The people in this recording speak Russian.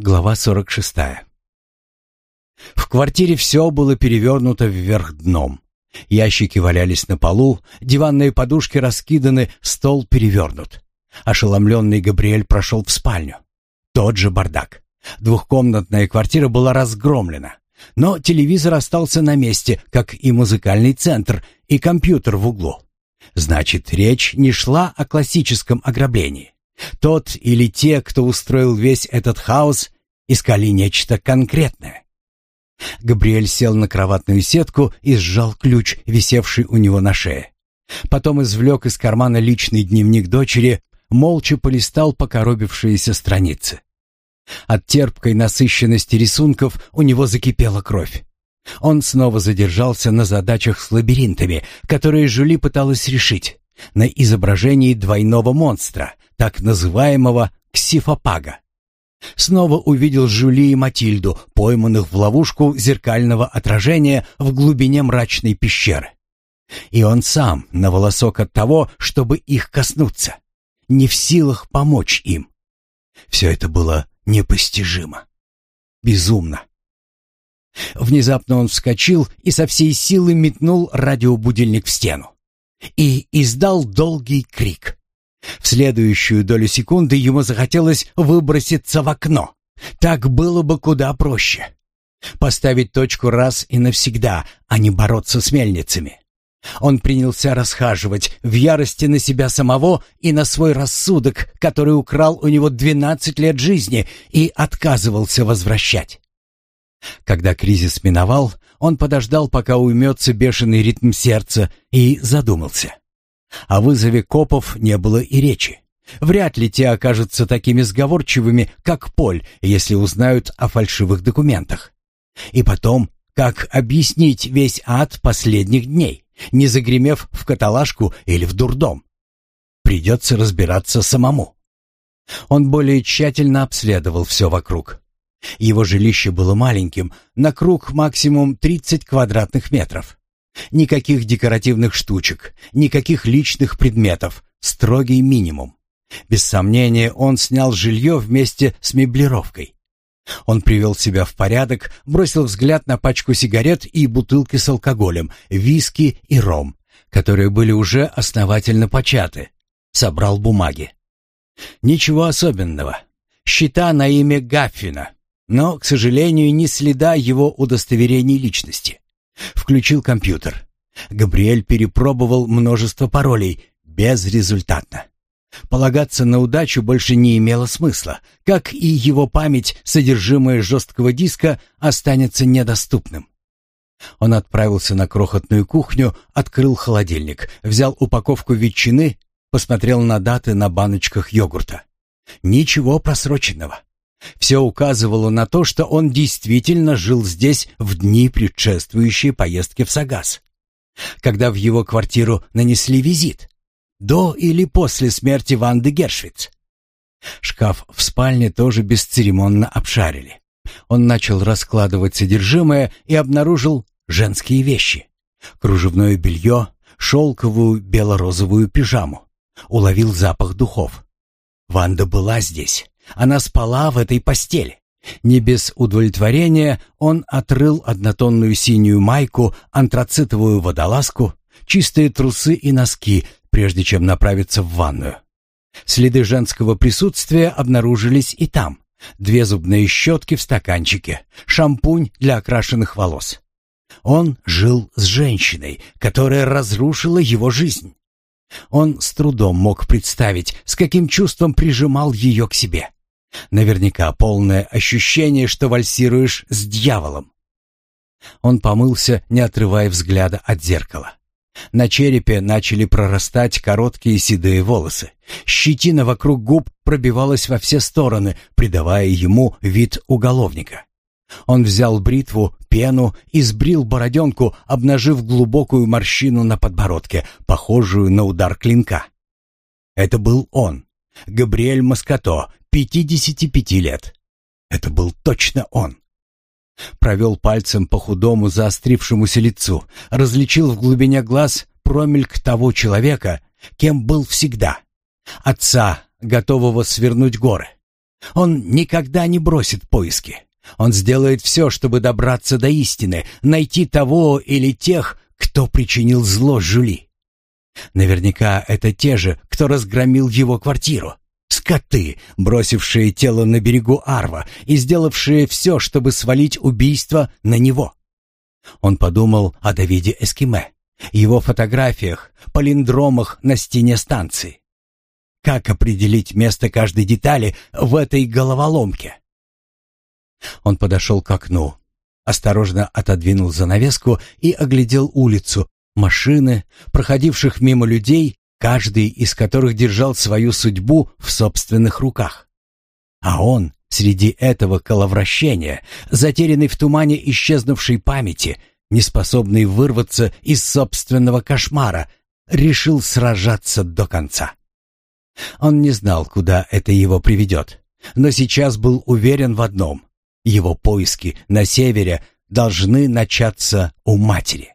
Глава 46. В квартире все было перевернуто вверх дном. Ящики валялись на полу, диванные подушки раскиданы, стол перевернут. Ошеломленный Габриэль прошел в спальню. Тот же бардак. Двухкомнатная квартира была разгромлена. Но телевизор остался на месте, как и музыкальный центр, и компьютер в углу. Значит, речь не шла о классическом ограблении. Тот или те, кто устроил весь этот хаос, искали нечто конкретное. Габриэль сел на кроватную сетку и сжал ключ, висевший у него на шее. Потом извлек из кармана личный дневник дочери, молча полистал покоробившиеся страницы. От терпкой насыщенности рисунков у него закипела кровь. Он снова задержался на задачах с лабиринтами, которые Жюли пыталась решить на изображении двойного монстра, так называемого ксифопага. Снова увидел Жюли и Матильду, пойманных в ловушку зеркального отражения в глубине мрачной пещеры. И он сам на волосок от того, чтобы их коснуться, не в силах помочь им. Все это было непостижимо, безумно. Внезапно он вскочил и со всей силы метнул радиобудильник в стену и издал долгий крик. В следующую долю секунды ему захотелось выброситься в окно. Так было бы куда проще. Поставить точку раз и навсегда, а не бороться с мельницами. Он принялся расхаживать в ярости на себя самого и на свой рассудок, который украл у него 12 лет жизни и отказывался возвращать. Когда кризис миновал, он подождал, пока уймется бешеный ритм сердца, и задумался. О вызове копов не было и речи. Вряд ли те окажутся такими сговорчивыми, как Поль, если узнают о фальшивых документах. И потом, как объяснить весь ад последних дней, не загремев в каталажку или в дурдом? Придется разбираться самому. Он более тщательно обследовал все вокруг. Его жилище было маленьким, на круг максимум 30 квадратных метров. Никаких декоративных штучек, никаких личных предметов, строгий минимум. Без сомнения, он снял жилье вместе с меблировкой. Он привел себя в порядок, бросил взгляд на пачку сигарет и бутылки с алкоголем, виски и ром, которые были уже основательно початы. Собрал бумаги. Ничего особенного. Счета на имя Гаффина но, к сожалению, ни следа его удостоверений личности. Включил компьютер. Габриэль перепробовал множество паролей, безрезультатно. Полагаться на удачу больше не имело смысла, как и его память, содержимое жесткого диска, останется недоступным. Он отправился на крохотную кухню, открыл холодильник, взял упаковку ветчины, посмотрел на даты на баночках йогурта. Ничего просроченного. Все указывало на то, что он действительно жил здесь в дни, предшествующие поездке в Сагас. Когда в его квартиру нанесли визит? До или после смерти Ванды Гершвиц? Шкаф в спальне тоже бесцеремонно обшарили. Он начал раскладывать содержимое и обнаружил женские вещи. Кружевное белье, шелковую бело-розовую пижаму. Уловил запах духов. Ванда была здесь. Она спала в этой постели. Не без удовлетворения он отрыл однотонную синюю майку, антрацитовую водолазку, чистые трусы и носки, прежде чем направиться в ванную. Следы женского присутствия обнаружились и там. Две зубные щетки в стаканчике, шампунь для окрашенных волос. Он жил с женщиной, которая разрушила его жизнь. Он с трудом мог представить, с каким чувством прижимал ее к себе. Наверняка полное ощущение, что вальсируешь с дьяволом. Он помылся, не отрывая взгляда от зеркала. На черепе начали прорастать короткие седые волосы. Щетина вокруг губ пробивалась во все стороны, придавая ему вид уголовника. Он взял бритву, пену и сбрил бороденку, обнажив глубокую морщину на подбородке, похожую на удар клинка. Это был он. Габриэль Маскато, 55 лет. Это был точно он. Провел пальцем по худому заострившемуся лицу, различил в глубине глаз промельк того человека, кем был всегда. Отца, готового свернуть горы. Он никогда не бросит поиски. Он сделает все, чтобы добраться до истины, найти того или тех, кто причинил зло Жюли. Наверняка это те же, кто разгромил его квартиру. Скоты, бросившие тело на берегу Арва и сделавшие все, чтобы свалить убийство на него. Он подумал о Давиде Эскиме, его фотографиях, палиндромах на стене станции. Как определить место каждой детали в этой головоломке? Он подошел к окну, осторожно отодвинул занавеску и оглядел улицу, машины, проходивших мимо людей, каждый из которых держал свою судьбу в собственных руках. А он, среди этого коловращения, затерянный в тумане исчезнувшей памяти, неспособный вырваться из собственного кошмара, решил сражаться до конца. Он не знал, куда это его приведет, но сейчас был уверен в одном — его поиски на севере должны начаться у матери.